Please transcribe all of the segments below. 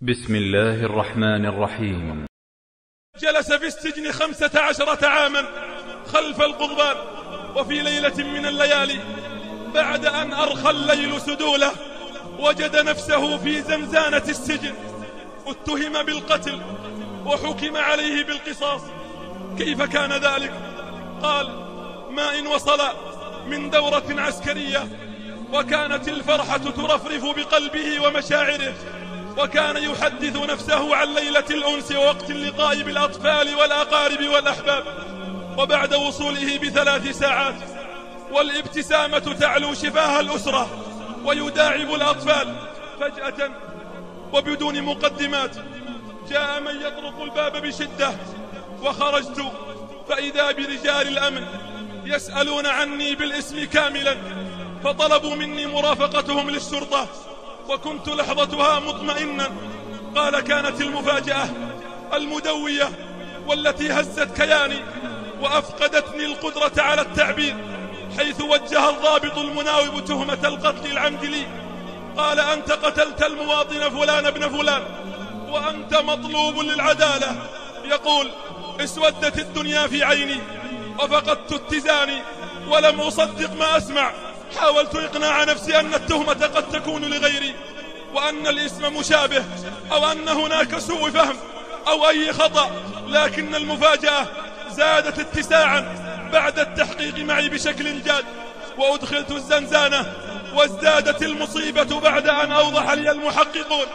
بسم الله الرحمن الرحيم. جلس في السجن خمسة عشرة عاما خلف القضبان وفي ليلة من الليالي بعد أن أرخى الليل سدوله وجد نفسه في زنزانة السجن. اتهم بالقتل وحكم عليه بالقصاص. كيف كان ذلك؟ قال ما إن وصل من دورة عسكرية وكانت الفرحة ترفرف بقلبه ومشاعره. وكان يحدث نفسه عن ليلة الأنس ووقت اللقاء بالأطفال والأقارب والأحباب وبعد وصوله بثلاث ساعات والابتسامة تعلو شفاه الأسرة ويداعب الأطفال فجأة وبدون مقدمات. جاء من يطرق الباب بشدة وخرجت فإذا برجال الأمن يسألون عني بالاسم كاملا فطلبوا مني مرافقتهم للشرطة وكنت لحظتها مطمئنا قال كانت المفاجأة المدوية والتي هزت كياني وأفقدتني القدرة على التعبير حيث وجه الضابط المناوب تهمة القتل العمد لي. قال أنت قتلت المواطن فلان ابن فلان وأنت مطلوب للعدالة. يقول اسودت الدنيا في عيني وفقدت اتزاني ولم أصدق ما أسمع. حاولت إقناع نفسي أن التهمة قد تكون لغيري وأن الاسم مشابه أو أن هناك سوء فهم أو أي خطأ لكن المفاجأة زادت اتساعا بعد التحقيق معي بشكل جاد وأدخلت الزنزانة وازدادت المصيبة بعد أن أوضح لي المحققون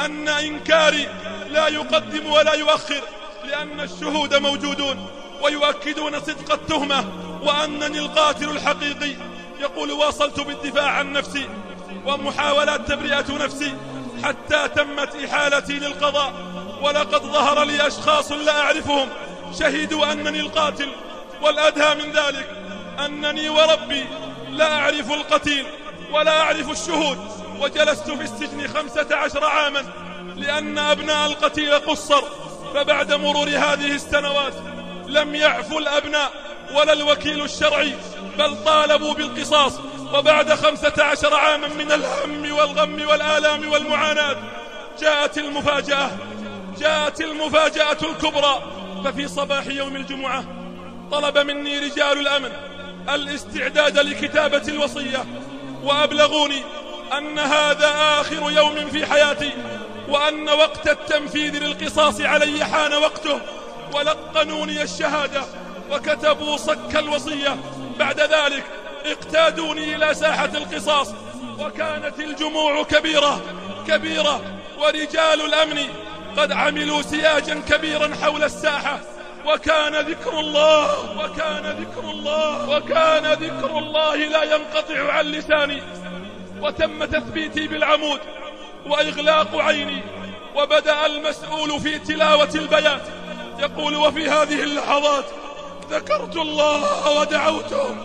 أن إنكاري لا يقدم ولا يؤخر لأن الشهود موجودون ويؤكدون صدق التهمة وأنني القاتل الحقيقي. يقول واصلت بالدفاع عن نفسي ومحاولات تبرئة نفسي حتى تمت إحالتي للقضاء ولقد ظهر لي أشخاص لا أعرفهم شهدوا أنني القاتل والأدهى من ذلك أنني وربي لا أعرف القتيل ولا أعرف الشهود وجلست في السجن خمسة عشر عاما لأن أبناء القتيل قصر فبعد مرور هذه السنوات لم يعفوا الأبناء ولا الوكيل الشرعي بل طالبوا بالقصاص. وبعد خمسة عشر عاما من الهم والغم والآلام والمعاناة جاءت المفاجأة جاءت المفاجأة الكبرى. ففي صباح يوم الجمعة طلب مني رجال الأمن الاستعداد لكتابة الوصية. وأبلغوني أن هذا آخر يوم في حياتي وأن وقت التنفيذ للقصاص علي حان وقته. ولقنوني الشهادة وكتبوا صك الوصية. بعد ذلك اقتادوني إلى ساحة القصاص. وكانت الجموع كبيرة كبيرة ورجال الأمن قد عملوا سياجا كبيرا حول الساحة. وكان ذكر الله وكان ذكر الله وكان ذكر الله لا ينقطع عن لساني. وتم تثبيتي بالعمود وإغلاق عيني. وبدأ المسؤول في تلاوة البيات يقول وفي هذه اللحظات ذكرت الله ودعوته.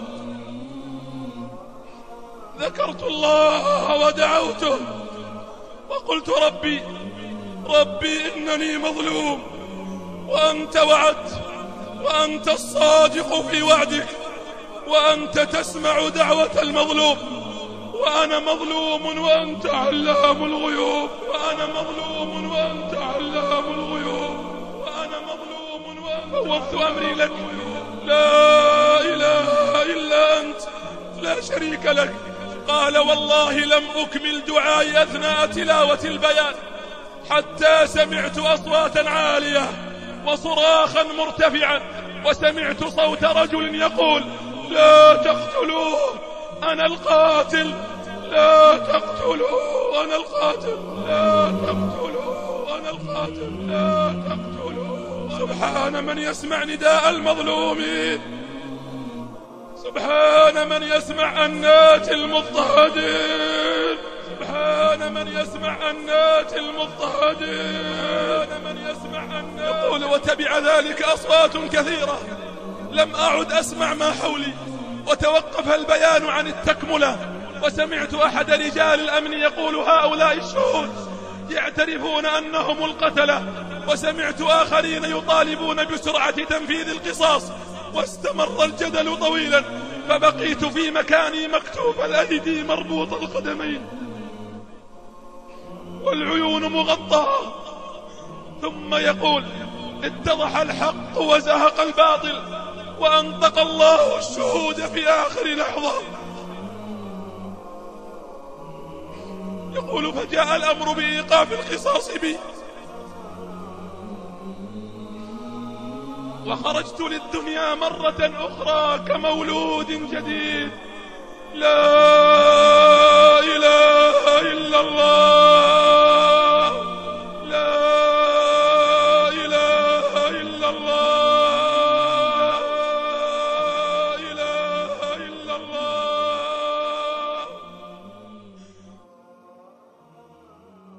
ذكرت الله ودعوته. وقلت ربي ربي إنني مظلوم وأنت وعدت وأنت الصادق في وعدك وأنت تسمع دعوة المظلوم. وأنا مظلوم وأنت علام الغيوب. وأنا مظلوم وأنت علام الغيوب. وأنا مظلوم وفوضت أمري لك. لا إله إلا أنت لا شريك لك. قال والله لم أكمل دعائي أثناء تلاوة البيان حتى سمعت أصواتا عالية وصراخا مرتفعا وسمعت صوت رجل يقول لا تقتلوه أنا القاتل لا تقتلوه أنا القاتل لا تقتلوه أنا القاتل لا تقتلوه. سبحان من يسمع نداء المظلومين سبحان من يسمع أنات المضطهدين. سبحان من يسمع أنات المضطهدين. من يسمع يقول وتبع ذلك أصوات كثيرة. لم أعد أسمع ما حولي. وتوقف البيان عن التكملة. وسمعت أحد رجال الأمن يقول هؤلاء الشهود يعترفون أنهم القتلة. وسمعت آخرين يطالبون بسرعة تنفيذ القصاص واستمر الجدل طويلا فبقيت في مكاني مكتوب الأيدي مربوط القدمين. والعيون مغطاة. ثم يقول اتضح الحق وزهق الباطل وأنطق الله الشهود في آخر لحظة. يقول فجاء الأمر بإيقاف القصاص بي. وخرجت للدنيا مرة أخرى كمولود جديد. لا إله إلا الله.